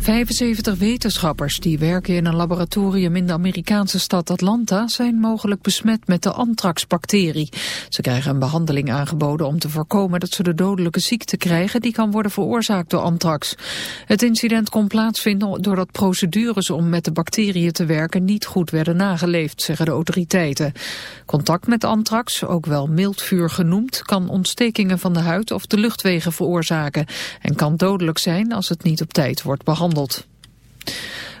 75 wetenschappers die werken in een laboratorium in de Amerikaanse stad Atlanta zijn mogelijk besmet met de antraxbacterie. Ze krijgen een behandeling aangeboden om te voorkomen dat ze de dodelijke ziekte krijgen die kan worden veroorzaakt door antrax. Het incident kon plaatsvinden doordat procedures om met de bacteriën te werken niet goed werden nageleefd, zeggen de autoriteiten. Contact met antrax, ook wel mildvuur genoemd, kan ontstekingen van de huid of de luchtwegen veroorzaken en kan dodelijk zijn als het niet op tijd wordt behandeld.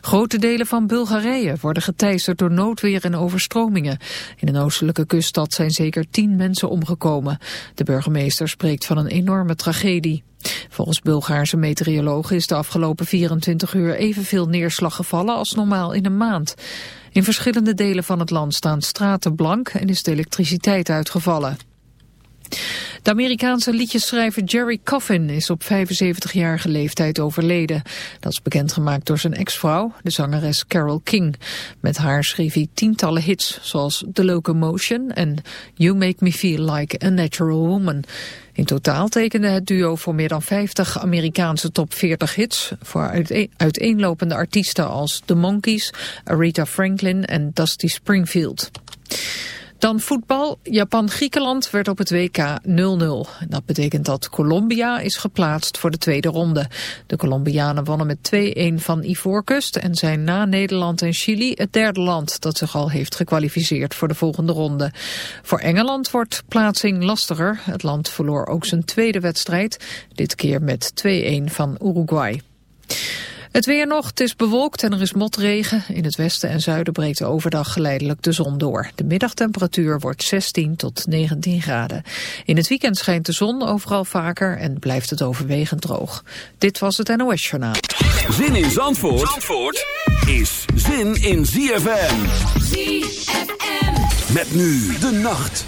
Grote delen van Bulgarije worden geteisterd door noodweer en overstromingen. In een oostelijke kuststad zijn zeker tien mensen omgekomen. De burgemeester spreekt van een enorme tragedie. Volgens Bulgaarse meteorologen is de afgelopen 24 uur evenveel neerslag gevallen als normaal in een maand. In verschillende delen van het land staan straten blank en is de elektriciteit uitgevallen. De Amerikaanse liedjesschrijver Jerry Coffin is op 75-jarige leeftijd overleden. Dat is bekendgemaakt door zijn ex-vrouw, de zangeres Carole King. Met haar schreef hij tientallen hits, zoals The Locomotion en You Make Me Feel Like a Natural Woman. In totaal tekende het duo voor meer dan 50 Amerikaanse top 40 hits... voor uiteenlopende artiesten als The Monkees, Aretha Franklin en Dusty Springfield. Dan voetbal. Japan-Griekenland werd op het WK 0-0. Dat betekent dat Colombia is geplaatst voor de tweede ronde. De Colombianen wonnen met 2-1 van Ivoorkust... en zijn na Nederland en Chili het derde land dat zich al heeft gekwalificeerd voor de volgende ronde. Voor Engeland wordt plaatsing lastiger. Het land verloor ook zijn tweede wedstrijd, dit keer met 2-1 van Uruguay. Het weer nog, het is bewolkt en er is motregen. In het westen en zuiden breekt de overdag geleidelijk de zon door. De middagtemperatuur wordt 16 tot 19 graden. In het weekend schijnt de zon overal vaker en blijft het overwegend droog. Dit was het NOS Journaal. Zin in Zandvoort, Zandvoort is zin in ZFM. ZFM. Met nu de nacht.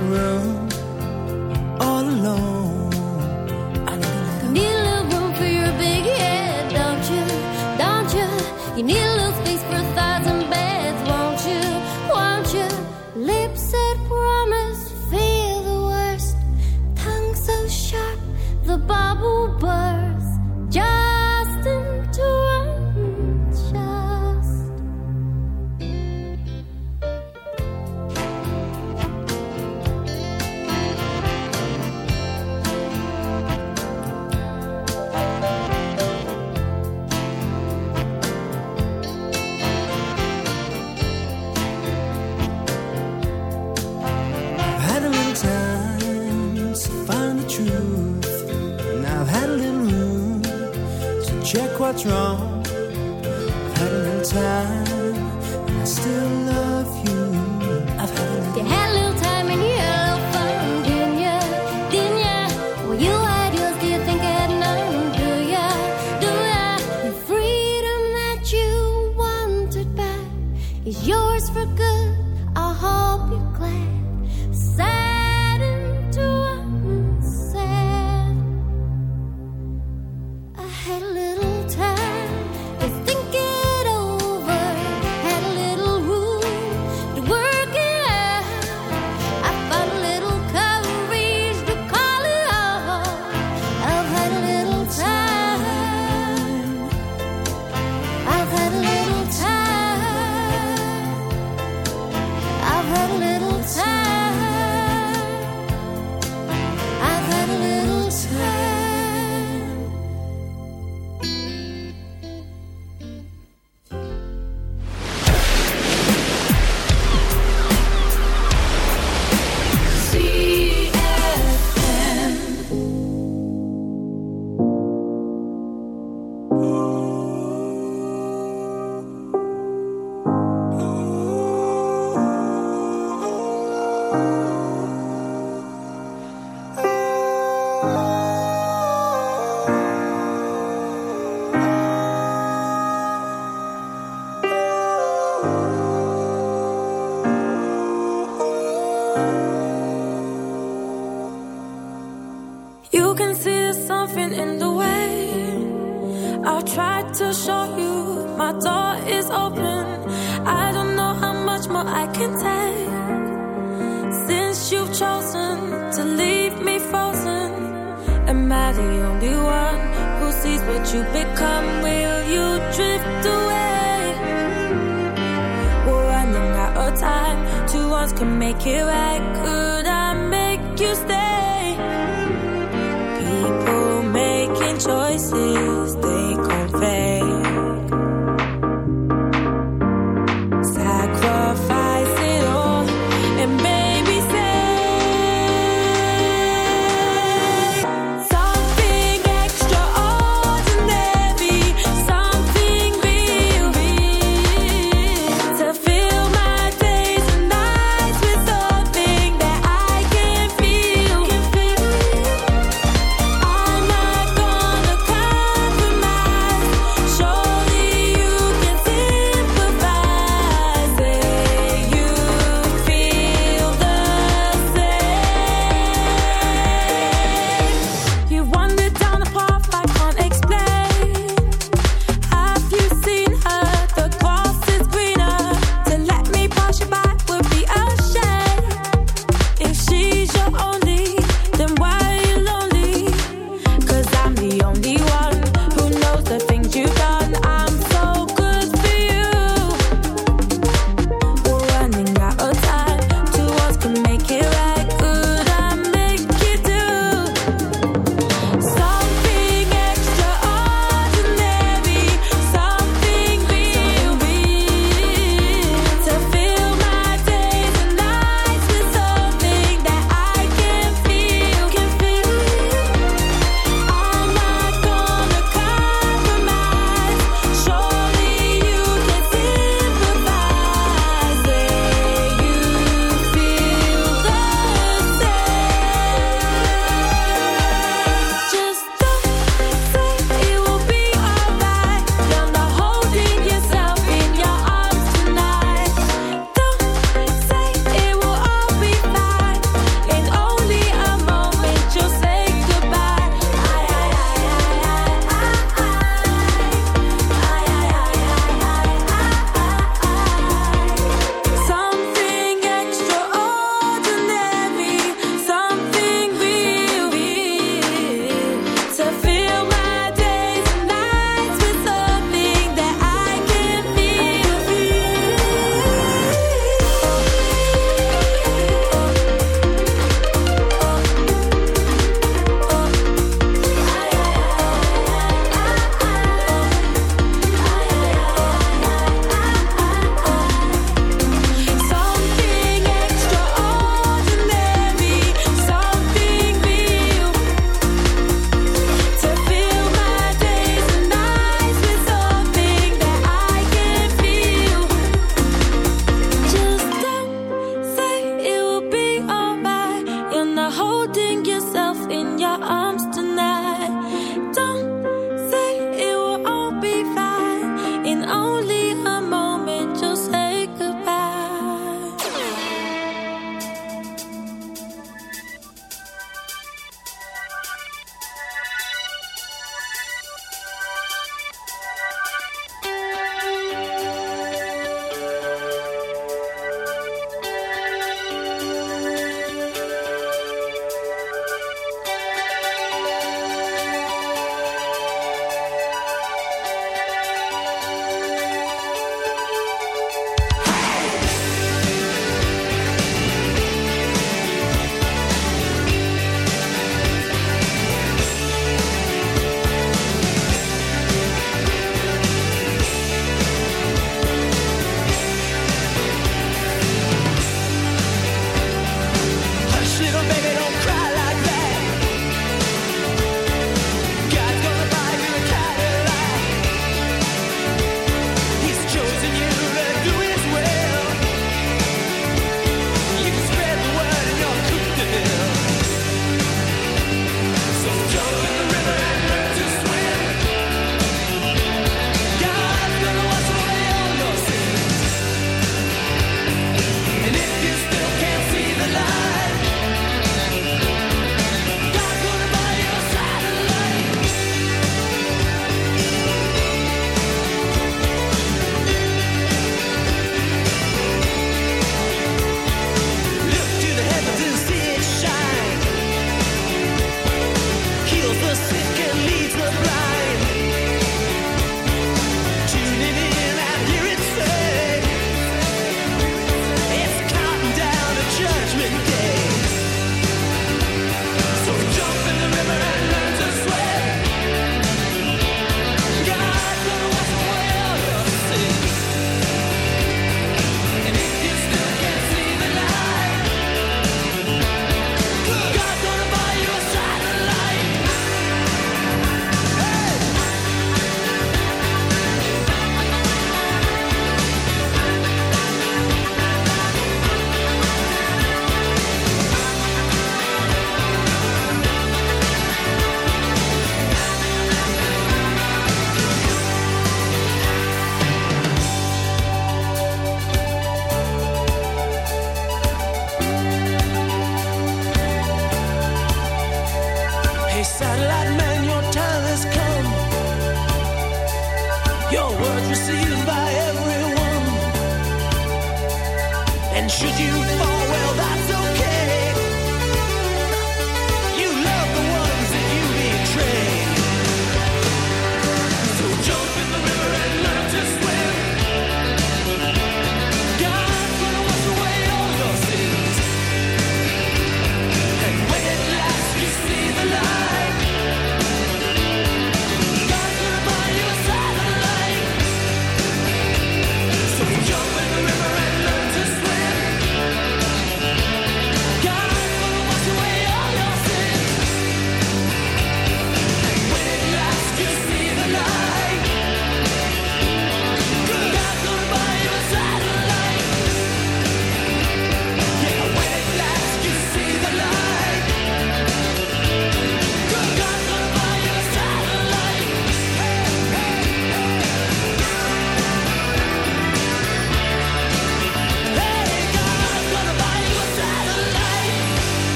Room all alone. What's wrong.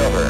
discover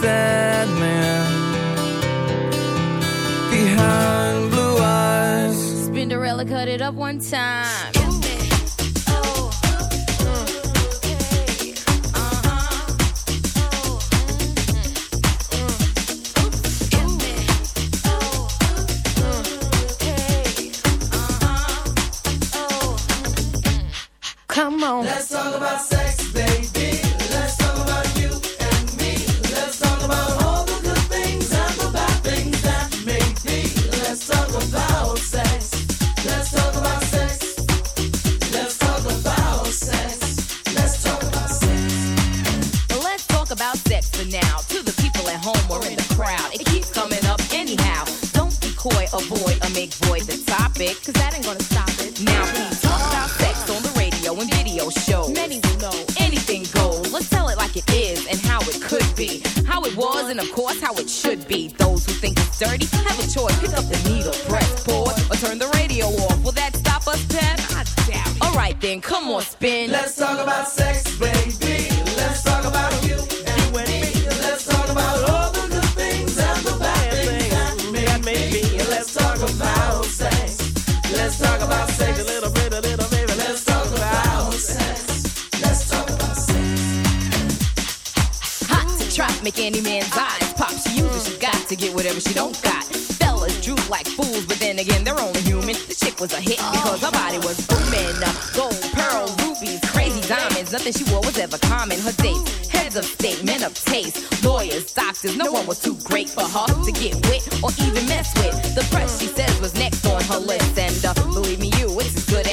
sad man behind blue eyes. Spinderella cut it up one time.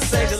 Let's talk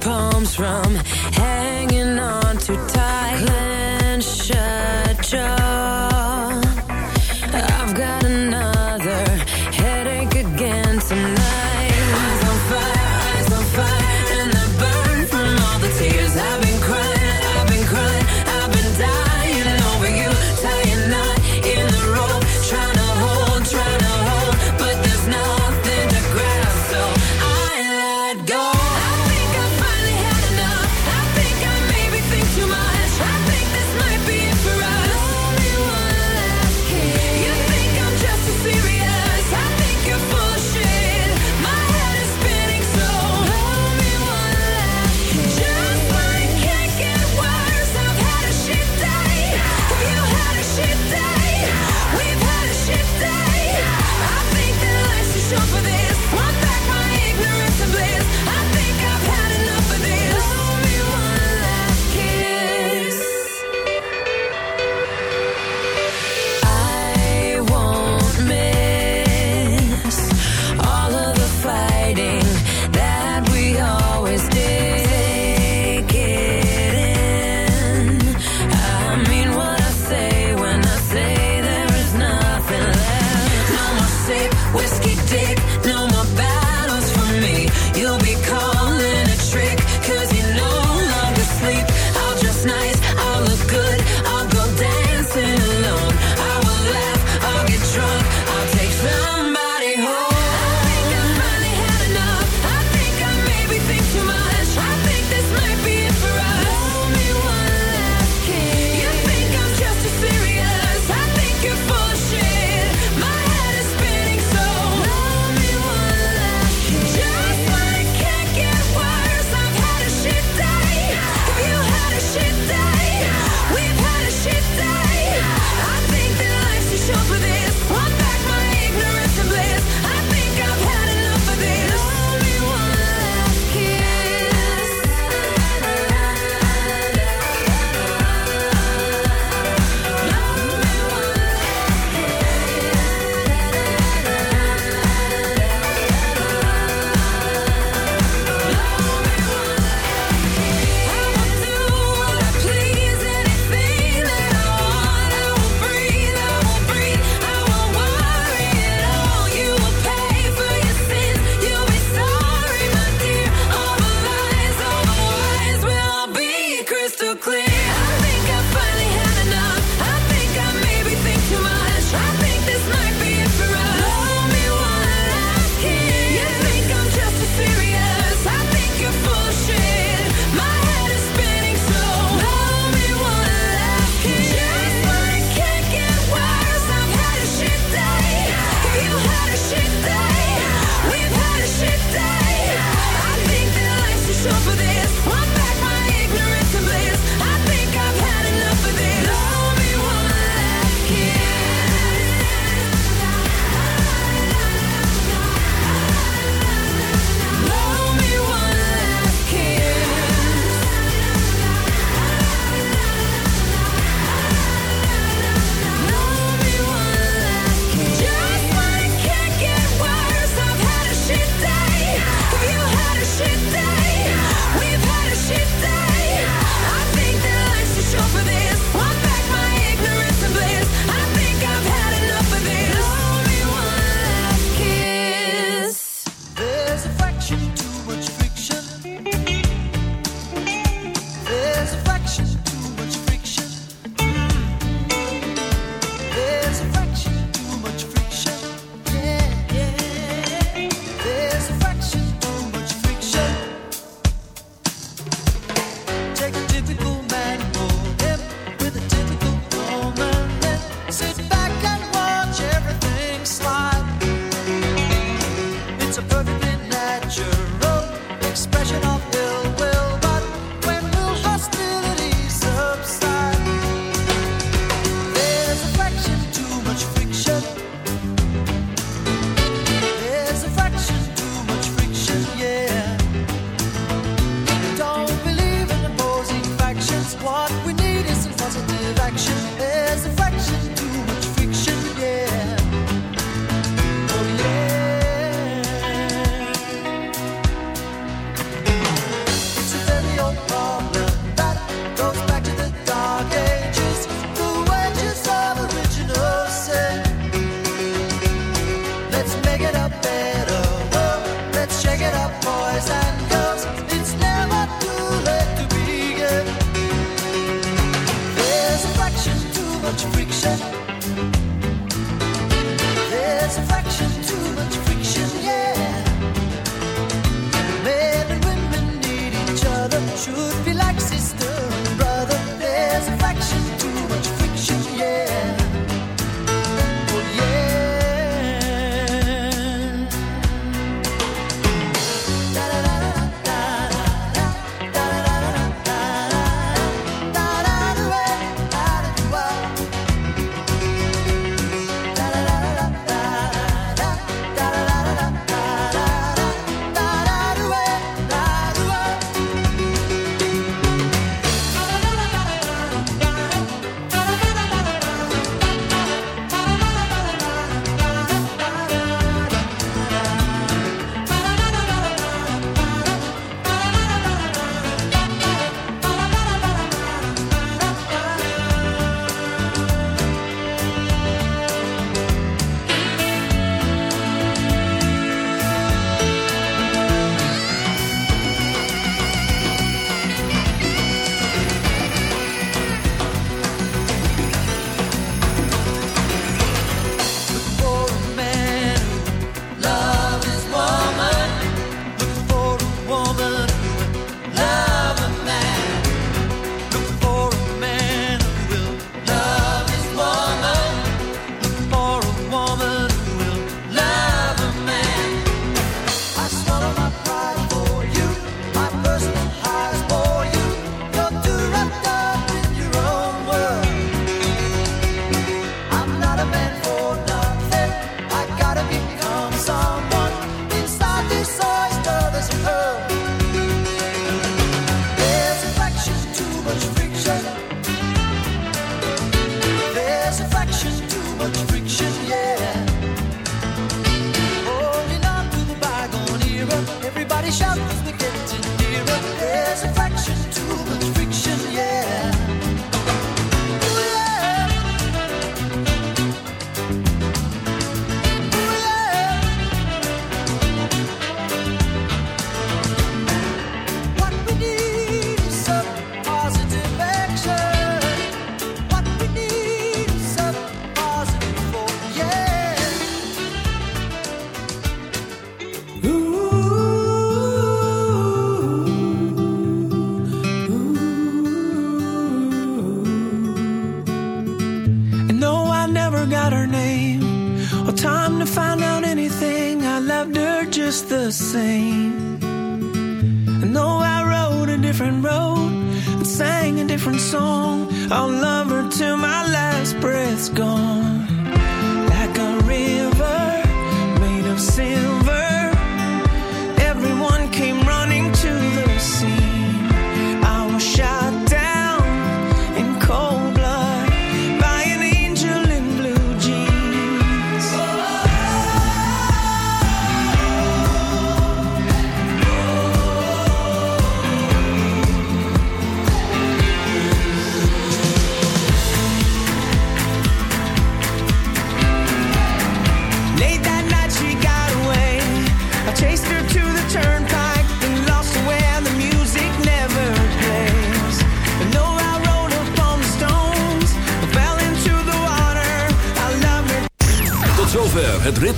palms from hanging on too tight. Clench shut your